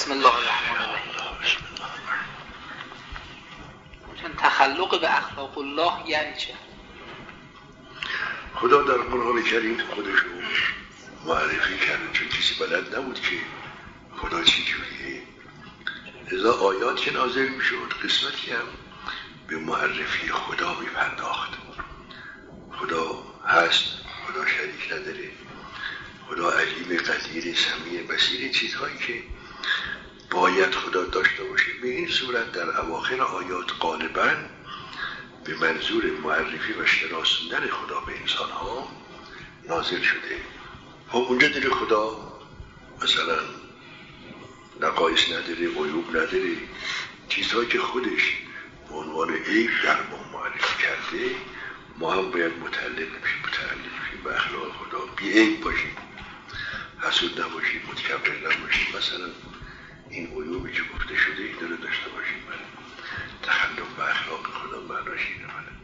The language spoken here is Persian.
بسم الله الرحمن الرحیم. چون تخلق به اخلاق الله یعنی چه؟ خدا در قرآن کریم خودش رو معرفی کرده چون کسی بلد نبود که خدا چی جوریه. لذا آیات که نازل می‌شد قسمتی هم به معرفی خدا میپرداخت. خدا هست خدا شریک نداره. خدا علیم قدیر سمیع بسیر چیزهایی که باید خدا داشته باشه. به این صورت در اواخر آیات غالبا به منظور معرفی و شناسوندن خدا به انسان ها نازل شده. خب اونجا دل خدا مثلا نقایص نداره عیوب نداره. چیزهایی که خودش به عنوان عیب در ما معرفی کرده ما هم باید متعلق بشیم متعلق بشیم به اخلاق خدا. بی عیب باشیم. حسود نباشیم متکبر نباشیم. مثلا این عیوبی که گفته شده این داره داشته باشیم تخلق به اخلاق خدا معناش اینه